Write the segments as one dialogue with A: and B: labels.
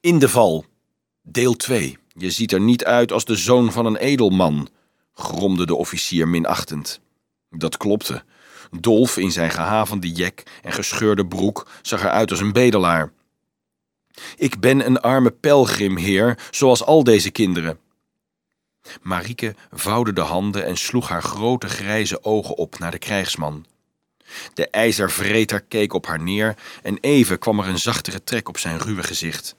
A: In de val. Deel 2. Je ziet er niet uit als de zoon van een edelman, gromde de officier minachtend. Dat klopte. Dolf in zijn gehavende jek en gescheurde broek zag eruit als een bedelaar. Ik ben een arme pelgrimheer, zoals al deze kinderen. Marieke vouwde de handen en sloeg haar grote grijze ogen op naar de krijgsman. De ijzervreter keek op haar neer en even kwam er een zachtere trek op zijn ruwe gezicht.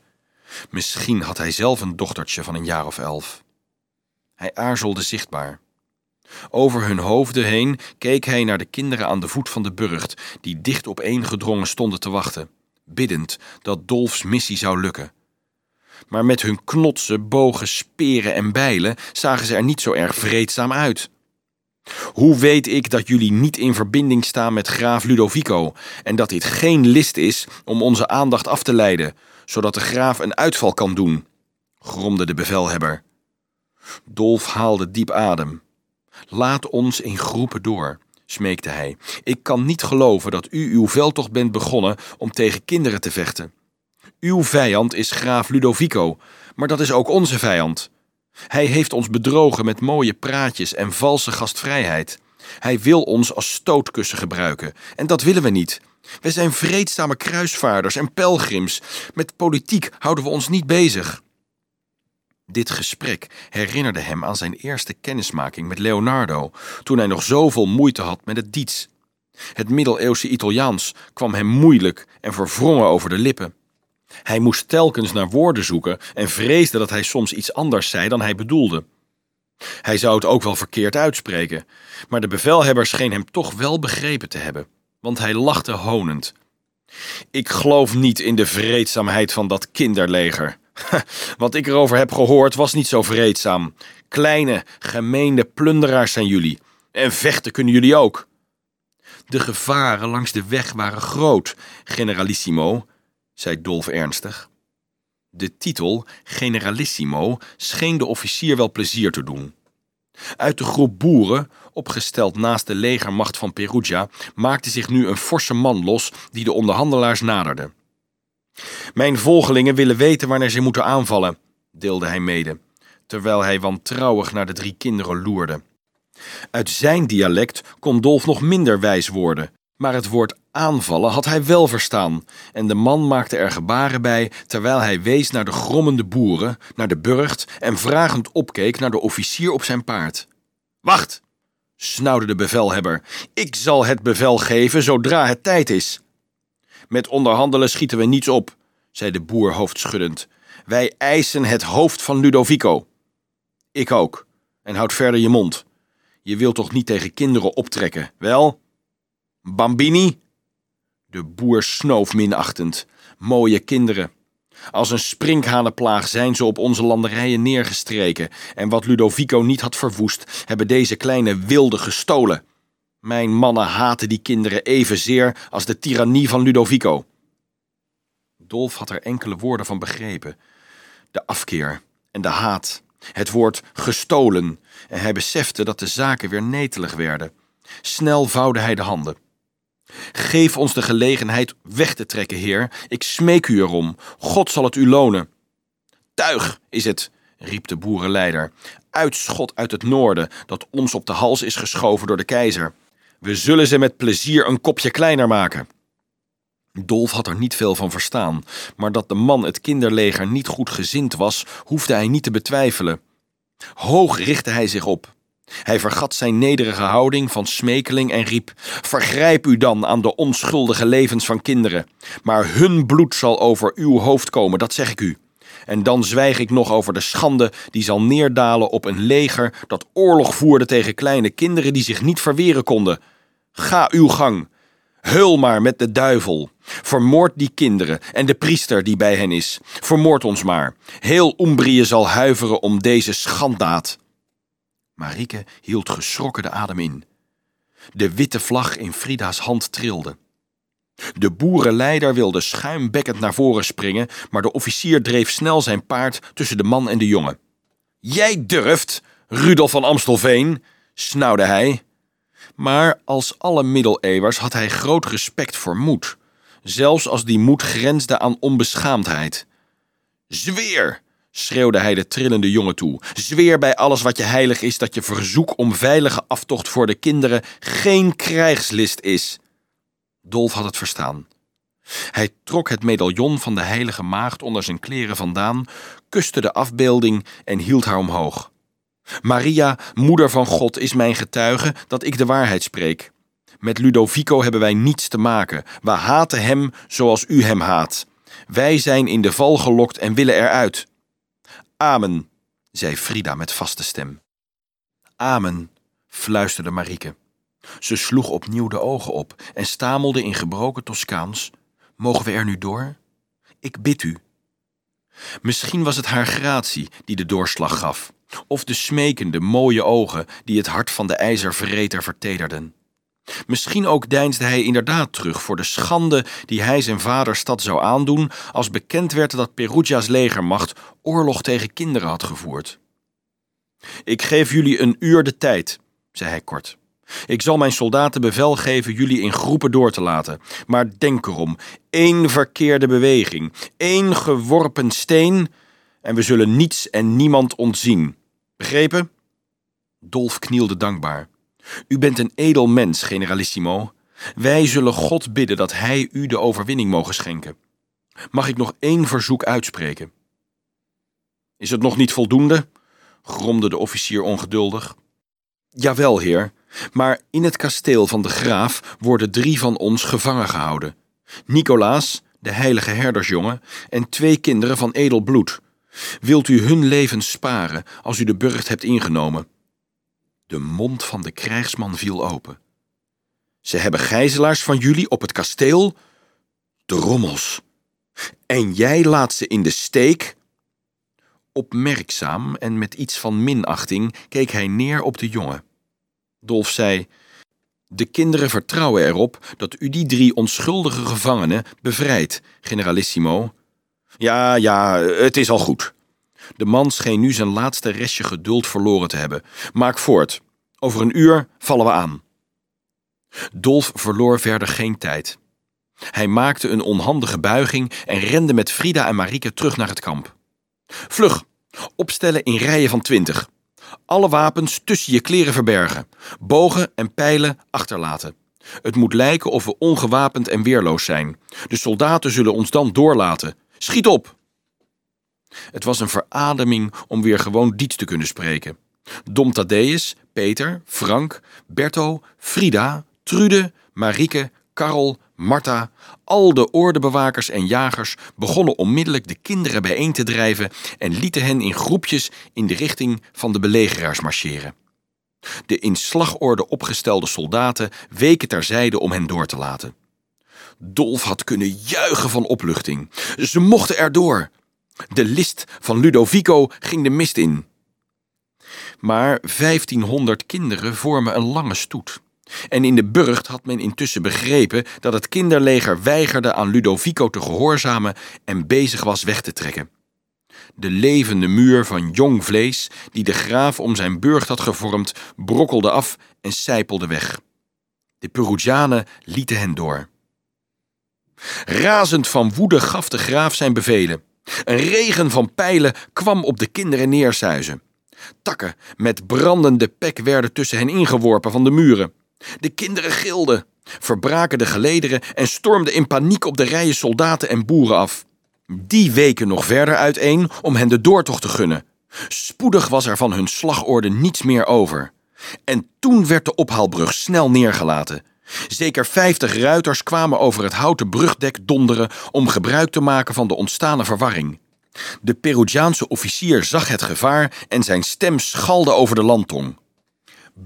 A: Misschien had hij zelf een dochtertje van een jaar of elf. Hij aarzelde zichtbaar. Over hun hoofden heen keek hij naar de kinderen aan de voet van de burcht, die dicht opeengedrongen stonden te wachten, biddend dat Dolfs missie zou lukken. Maar met hun knotsen, bogen, speren en bijlen zagen ze er niet zo erg vreedzaam uit. Hoe weet ik dat jullie niet in verbinding staan met graaf Ludovico en dat dit geen list is om onze aandacht af te leiden, zodat de graaf een uitval kan doen? gromde de bevelhebber. Dolf haalde diep adem. Laat ons in groepen door, smeekte hij. Ik kan niet geloven dat u uw veldtocht bent begonnen om tegen kinderen te vechten. Uw vijand is graaf Ludovico, maar dat is ook onze vijand. Hij heeft ons bedrogen met mooie praatjes en valse gastvrijheid. Hij wil ons als stootkussen gebruiken, en dat willen we niet. We zijn vreedzame kruisvaarders en pelgrims. Met politiek houden we ons niet bezig. Dit gesprek herinnerde hem aan zijn eerste kennismaking met Leonardo, toen hij nog zoveel moeite had met het diets. Het middeleeuwse Italiaans kwam hem moeilijk en verwrongen over de lippen. Hij moest telkens naar woorden zoeken en vreesde dat hij soms iets anders zei dan hij bedoelde. Hij zou het ook wel verkeerd uitspreken, maar de bevelhebber scheen hem toch wel begrepen te hebben, want hij lachte honend. Ik geloof niet in de vreedzaamheid van dat kinderleger. Wat ik erover heb gehoord was niet zo vreedzaam. Kleine, gemeende plunderaars zijn jullie. En vechten kunnen jullie ook. De gevaren langs de weg waren groot, generalissimo, zei Dolf ernstig. De titel generalissimo scheen de officier wel plezier te doen. Uit de groep boeren, opgesteld naast de legermacht van Perugia, maakte zich nu een forse man los die de onderhandelaars naderde. Mijn volgelingen willen weten wanneer ze moeten aanvallen, deelde hij mede, terwijl hij wantrouwig naar de drie kinderen loerde. Uit zijn dialect kon Dolf nog minder wijs worden, maar het woord aanvallen had hij wel verstaan, en de man maakte er gebaren bij terwijl hij wees naar de grommende boeren, naar de burcht en vragend opkeek naar de officier op zijn paard. Wacht, snauwde de bevelhebber, ik zal het bevel geven zodra het tijd is. Met onderhandelen schieten we niets op, zei de boer hoofdschuddend. Wij eisen het hoofd van Ludovico. Ik ook. En houd verder je mond. Je wilt toch niet tegen kinderen optrekken, wel? Bambini? De boer snoof minachtend. Mooie kinderen. Als een sprinkhanenplaag zijn ze op onze landerijen neergestreken. En wat Ludovico niet had verwoest, hebben deze kleine wilden gestolen. Mijn mannen haten die kinderen evenzeer als de tirannie van Ludovico. Dolf had er enkele woorden van begrepen. De afkeer en de haat. Het woord gestolen. En hij besefte dat de zaken weer netelig werden. Snel vouwde hij de handen. Geef ons de gelegenheid weg te trekken, heer. Ik smeek u erom. God zal het u lonen. Tuig is het, riep de boerenleider. Uitschot uit het noorden, dat ons op de hals is geschoven door de keizer. We zullen ze met plezier een kopje kleiner maken. Dolf had er niet veel van verstaan, maar dat de man het kinderleger niet goed gezind was, hoefde hij niet te betwijfelen. Hoog richtte hij zich op. Hij vergat zijn nederige houding van smekeling en riep: Vergrijp u dan aan de onschuldige levens van kinderen, maar hun bloed zal over uw hoofd komen, dat zeg ik u. En dan zwijg ik nog over de schande die zal neerdalen op een leger dat oorlog voerde tegen kleine kinderen die zich niet verweren konden. Ga uw gang. Heul maar met de duivel. Vermoord die kinderen en de priester die bij hen is. Vermoord ons maar. Heel Umbrië zal huiveren om deze schanddaad. Marieke hield geschrokken de adem in. De witte vlag in Frida's hand trilde. De boerenleider wilde schuimbekkend naar voren springen, maar de officier dreef snel zijn paard tussen de man en de jongen. Jij durft, Rudolf van Amstelveen, snauwde hij. Maar als alle middeleeuwers had hij groot respect voor moed, zelfs als die moed grensde aan onbeschaamdheid. Zweer, schreeuwde hij de trillende jongen toe. Zweer bij alles wat je heilig is dat je verzoek om veilige aftocht voor de kinderen geen krijgslist is. Dolf had het verstaan. Hij trok het medaillon van de heilige maagd onder zijn kleren vandaan, kuste de afbeelding en hield haar omhoog. Maria, moeder van God, is mijn getuige dat ik de waarheid spreek. Met Ludovico hebben wij niets te maken. We haten hem zoals u hem haat. Wij zijn in de val gelokt en willen eruit. Amen, zei Frida met vaste stem. Amen, fluisterde Marieke. Ze sloeg opnieuw de ogen op en stamelde in gebroken Toscaans: Mogen we er nu door? Ik bid u. Misschien was het haar gratie die de doorslag gaf, of de smekende, mooie ogen die het hart van de ijzervreter vertederden. Misschien ook deinsde hij inderdaad terug voor de schande die hij zijn vader stad zou aandoen als bekend werd dat Perugia's legermacht oorlog tegen kinderen had gevoerd. Ik geef jullie een uur de tijd, zei hij kort. Ik zal mijn soldaten bevel geven jullie in groepen door te laten. Maar denk erom: één verkeerde beweging, één geworpen steen en we zullen niets en niemand ontzien. Begrepen? Dolf knielde dankbaar. U bent een edel mens, generalissimo. Wij zullen God bidden dat Hij u de overwinning mogen schenken. Mag ik nog één verzoek uitspreken? Is het nog niet voldoende? gromde de officier ongeduldig. Jawel, heer, maar in het kasteel van de graaf worden drie van ons gevangen gehouden. Nicolaas, de heilige herdersjongen, en twee kinderen van edel bloed. Wilt u hun leven sparen als u de burcht hebt ingenomen? De mond van de krijgsman viel open. Ze hebben gijzelaars van jullie op het kasteel? De rommels. En jij laat ze in de steek? Opmerkzaam en met iets van minachting keek hij neer op de jongen. Dolf zei: De kinderen vertrouwen erop dat u die drie onschuldige gevangenen bevrijdt, generalissimo. Ja, ja, het is al goed. De man scheen nu zijn laatste restje geduld verloren te hebben. Maak voort. Over een uur vallen we aan. Dolf verloor verder geen tijd. Hij maakte een onhandige buiging en rende met Frida en Marieke terug naar het kamp. Vlug, opstellen in rijen van twintig. Alle wapens tussen je kleren verbergen. Bogen en pijlen achterlaten. Het moet lijken of we ongewapend en weerloos zijn. De soldaten zullen ons dan doorlaten. Schiet op! Het was een verademing om weer gewoon diets te kunnen spreken. Dom Thaddeus, Peter, Frank, Berto, Frida, Trude, Marieke, Karel, Marta, al de oordebewakers en jagers begonnen onmiddellijk de kinderen bijeen te drijven en lieten hen in groepjes in de richting van de belegeraars marcheren. De in slagorde opgestelde soldaten weken terzijde om hen door te laten. Dolf had kunnen juichen van opluchting. Ze mochten erdoor. De list van Ludovico ging de mist in. Maar 1500 kinderen vormen een lange stoet. En in de burcht had men intussen begrepen dat het kinderleger weigerde aan Ludovico te gehoorzamen en bezig was weg te trekken. De levende muur van jong vlees, die de graaf om zijn burcht had gevormd, brokkelde af en sijpelde weg. De Perugianen lieten hen door. Razend van woede gaf de graaf zijn bevelen. Een regen van pijlen kwam op de kinderen neersuizen. Takken met brandende pek werden tussen hen ingeworpen van de muren. De kinderen gilden, verbraken de gelederen en stormden in paniek op de rijen soldaten en boeren af. Die weken nog verder uiteen om hen de doortocht te gunnen. Spoedig was er van hun slagorde niets meer over. En toen werd de ophaalbrug snel neergelaten. Zeker vijftig ruiters kwamen over het houten brugdek donderen om gebruik te maken van de ontstane verwarring. De Perugiaanse officier zag het gevaar en zijn stem schalde over de landtong.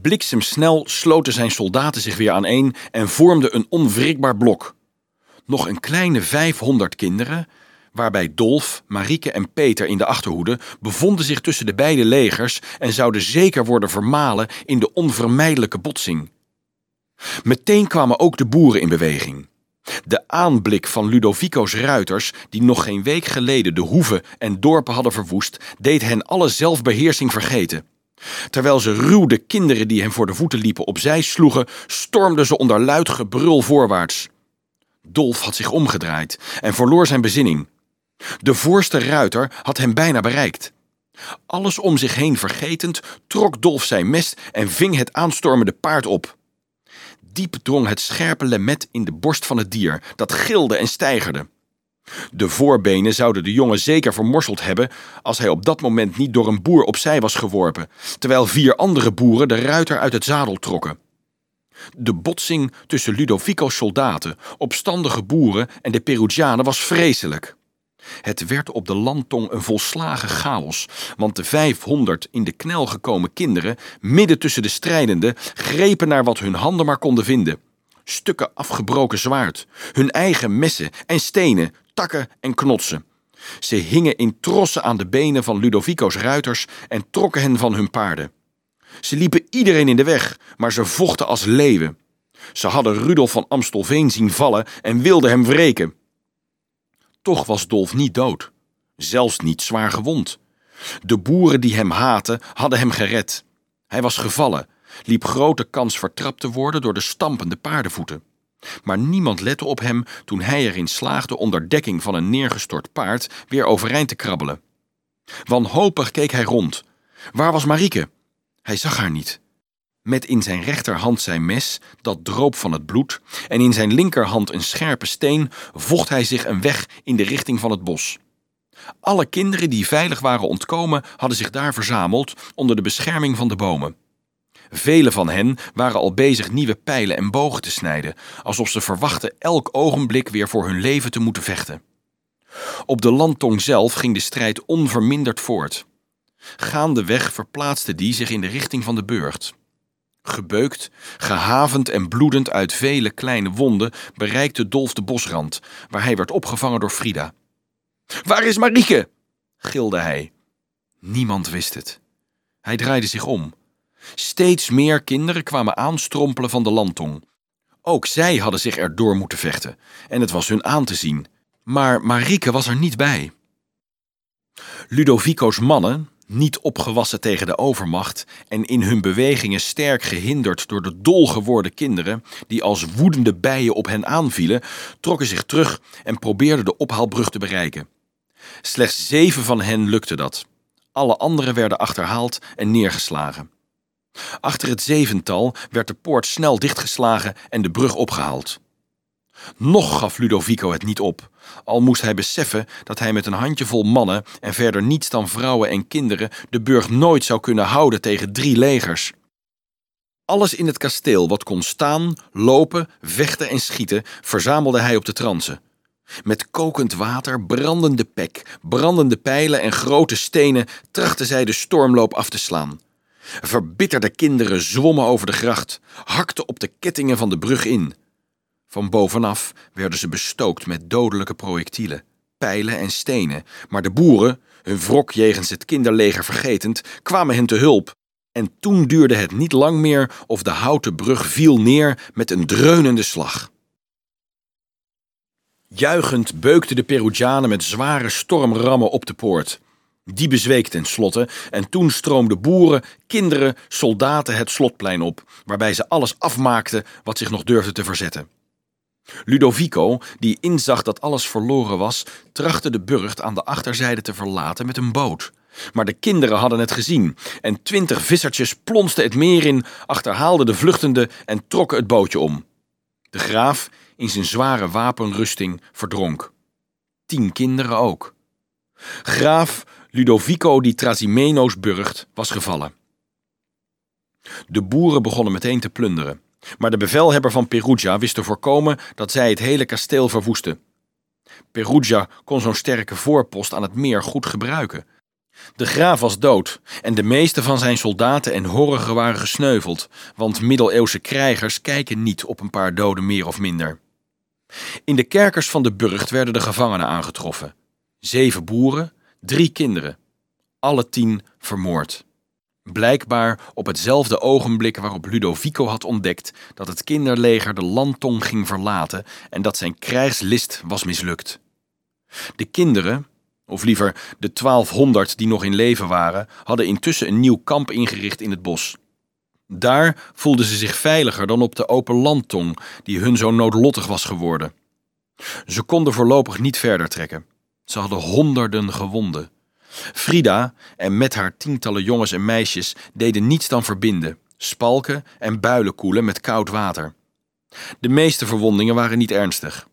A: Bliksemsnel sloten zijn soldaten zich weer aaneen en vormden een onwrikbaar blok. Nog een kleine 500 kinderen, waarbij Dolf, Marieke en Peter in de achterhoede, bevonden zich tussen de beide legers en zouden zeker worden vermalen in de onvermijdelijke botsing. Meteen kwamen ook de boeren in beweging. De aanblik van Ludovico's ruiters, die nog geen week geleden de hoeven en dorpen hadden verwoest, deed hen alle zelfbeheersing vergeten. Terwijl ze ruw de kinderen die hem voor de voeten liepen opzij sloegen, stormden ze onder luid gebrul voorwaarts. Dolf had zich omgedraaid en verloor zijn bezinning. De voorste ruiter had hem bijna bereikt. Alles om zich heen vergetend, trok Dolf zijn mes en ving het aanstormende paard op. Diep drong het scherpe lemet in de borst van het dier, dat gilde en steigerde. De voorbenen zouden de jongen zeker vermorseld hebben als hij op dat moment niet door een boer opzij was geworpen, terwijl vier andere boeren de ruiter uit het zadel trokken. De botsing tussen Ludovico's soldaten, opstandige boeren en de Perugianen was vreselijk. Het werd op de landtong een volslagen chaos, want de 500 in de knel gekomen kinderen, midden tussen de strijdenden, grepen naar wat hun handen maar konden vinden. Stukken afgebroken zwaard, hun eigen messen en stenen, takken en knotsen. Ze hingen in trossen aan de benen van Ludovico's ruiters en trokken hen van hun paarden. Ze liepen iedereen in de weg, maar ze vochten als leeuwen. Ze hadden Rudolf van Amstelveen zien vallen en wilden hem wreken. Toch was Dolf niet dood, zelfs niet zwaar gewond. De boeren die hem haatten, hadden hem gered. Hij was gevallen, liep grote kans vertrapt te worden door de stampende paardenvoeten. Maar niemand lette op hem toen hij erin slaagde onder dekking van een neergestort paard weer overeind te krabbelen. Wanhopig keek hij rond. Waar was Marieke? Hij zag haar niet. Met in zijn rechterhand zijn mes, dat droop van het bloed, en in zijn linkerhand een scherpe steen, vocht hij zich een weg in de richting van het bos. Alle kinderen die veilig waren ontkomen, hadden zich daar verzameld onder de bescherming van de bomen. Vele van hen waren al bezig nieuwe pijlen en bogen te snijden, alsof ze verwachten elk ogenblik weer voor hun leven te moeten vechten. Op de landtong zelf ging de strijd onverminderd voort. Gaandeweg verplaatste die zich in de richting van de burcht. Gebeukt, gehavend en bloedend uit vele kleine wonden bereikte Dolf de bosrand, waar hij werd opgevangen door Frida. Waar is Marieke? gilde hij. Niemand wist het. Hij draaide zich om. Steeds meer kinderen kwamen aanstrompelen van de landtong. Ook zij hadden zich erdoor moeten vechten, en het was hun aan te zien. Maar Marieke was er niet bij. Ludovico's mannen, niet opgewassen tegen de overmacht en in hun bewegingen sterk gehinderd door de dol geworden kinderen, die als woedende bijen op hen aanvielen, trokken zich terug en probeerden de ophaalbrug te bereiken. Slechts zeven van hen lukte dat. Alle anderen werden achterhaald en neergeslagen. Achter het zevental werd de poort snel dichtgeslagen en de brug opgehaald. Nog gaf Ludovico het niet op, al moest hij beseffen dat hij met een handjevol mannen en verder niets dan vrouwen en kinderen de burg nooit zou kunnen houden tegen drie legers. Alles in het kasteel wat kon staan, lopen, vechten en schieten, verzamelde hij op de transen. Met kokend water, brandende pek, brandende pijlen en grote stenen trachten zij de stormloop af te slaan. Verbitterde kinderen zwommen over de gracht, hakten op de kettingen van de brug in. Van bovenaf werden ze bestookt met dodelijke projectielen, pijlen en stenen, maar de boeren, hun wrok jegens het kinderleger vergetend, kwamen hen te hulp. En toen duurde het niet lang meer of de houten brug viel neer met een dreunende slag. Juichend beukten de Perugianen met zware stormrammen op de poort. Die bezweek ten slotte en toen stroomden boeren, kinderen, soldaten het slotplein op, waarbij ze alles afmaakten wat zich nog durfde te verzetten. Ludovico, die inzag dat alles verloren was, trachtte de burcht aan de achterzijde te verlaten met een boot. Maar de kinderen hadden het gezien en twintig vissertjes plonsten het meer in, achterhaalden de vluchtenden en trokken het bootje om. De graaf, in zijn zware wapenrusting, verdronk. Tien kinderen ook. Graaf Ludovico di Trasimeno's burcht was gevallen. De boeren begonnen meteen te plunderen. Maar de bevelhebber van Perugia wist te voorkomen dat zij het hele kasteel verwoesten. Perugia kon zo'n sterke voorpost aan het meer goed gebruiken. De graaf was dood en de meeste van zijn soldaten en horigen waren gesneuveld, want middeleeuwse krijgers kijken niet op een paar doden meer of minder. In de kerkers van de burcht werden de gevangenen aangetroffen. Zeven boeren, drie kinderen, alle tien vermoord. Blijkbaar op hetzelfde ogenblik waarop Ludovico had ontdekt dat het kinderleger de landtong ging verlaten en dat zijn krijgslist was mislukt. De kinderen, of liever de 1200 die nog in leven waren, hadden intussen een nieuw kamp ingericht in het bos. Daar voelden ze zich veiliger dan op de open landtong die hun zo noodlottig was geworden. Ze konden voorlopig niet verder trekken. Ze hadden honderden gewonden. Frida en met haar tientallen jongens en meisjes deden niets dan verbinden, spalken en builen koelen met koud water. De meeste verwondingen waren niet ernstig.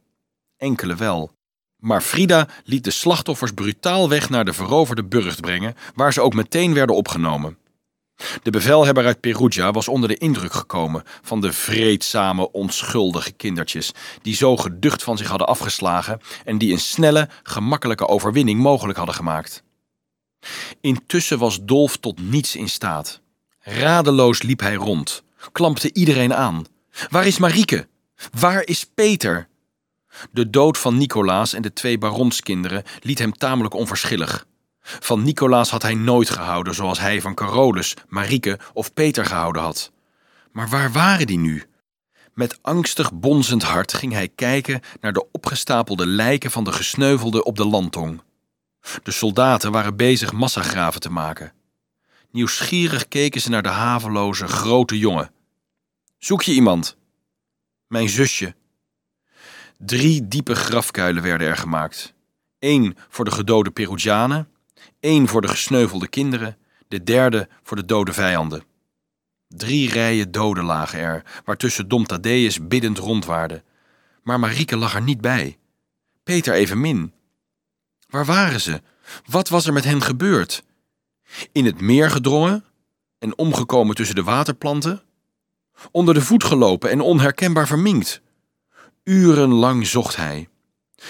A: Enkele wel. Maar Frida liet de slachtoffers brutaal weg naar de veroverde burcht brengen, waar ze ook meteen werden opgenomen. De bevelhebber uit Perugia was onder de indruk gekomen van de vreedzame, onschuldige kindertjes, die zo geducht van zich hadden afgeslagen en die een snelle, gemakkelijke overwinning mogelijk hadden gemaakt. Intussen was Dolf tot niets in staat. Radeloos liep hij rond, klampte iedereen aan. Waar is Marieke? Waar is Peter? De dood van Nicolaas en de twee baronskinderen liet hem tamelijk onverschillig. Van Nicolaas had hij nooit gehouden zoals hij van Carolus, Marieke of Peter gehouden had. Maar waar waren die nu? Met angstig bonzend hart ging hij kijken naar de opgestapelde lijken van de gesneuvelden op de landtong. De soldaten waren bezig massagraven te maken. Nieuwsgierig keken ze naar de haveloze grote jongen. Zoek je iemand? Mijn zusje. Drie diepe grafkuilen werden er gemaakt. Eén voor de gedode Perugianen, één voor de gesneuvelde kinderen, de derde voor de dode vijanden. Drie rijen doden lagen er, waartussen Dom Thaddeus biddend rondwaarde. Maar Marieke lag er niet bij. Peter evenmin. Waar waren ze? Wat was er met hen gebeurd? In het meer gedrongen en omgekomen tussen de waterplanten? Onder de voet gelopen en onherkenbaar verminkt? Urenlang zocht hij.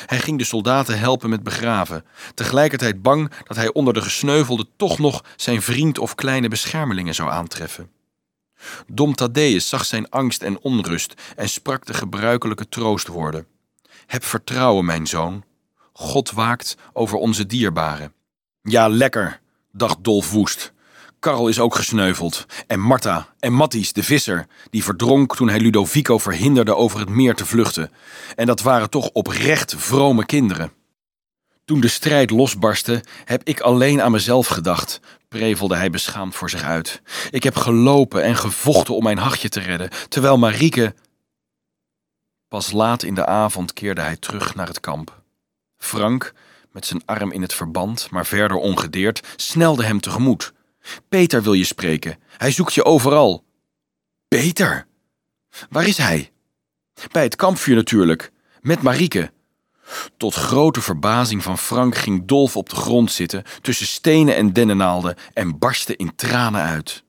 A: Hij ging de soldaten helpen met begraven, tegelijkertijd bang dat hij onder de gesneuvelden toch nog zijn vriend of kleine beschermelingen zou aantreffen. Dom Thaddeus zag zijn angst en onrust en sprak de gebruikelijke troostwoorden. Heb vertrouwen, mijn zoon. God waakt over onze dierbaren. Ja, lekker, dacht Dolf woest. Karl is ook gesneuveld. En Marta en Matties, de visser, die verdronk toen hij Ludovico verhinderde over het meer te vluchten. En dat waren toch oprecht vrome kinderen. Toen de strijd losbarstte, heb ik alleen aan mezelf gedacht, prevelde hij beschaamd voor zich uit. Ik heb gelopen en gevochten om mijn hachje te redden, terwijl Marieke. Pas laat in de avond keerde hij terug naar het kamp. Frank, met zijn arm in het verband, maar verder ongedeerd, snelde hem tegemoet. Peter wil je spreken. Hij zoekt je overal. Peter? Waar is hij? Bij het kampvuur natuurlijk, met Marieke. Tot grote verbazing van Frank ging Dolf op de grond zitten tussen stenen en dennennaalden en barstte in tranen uit.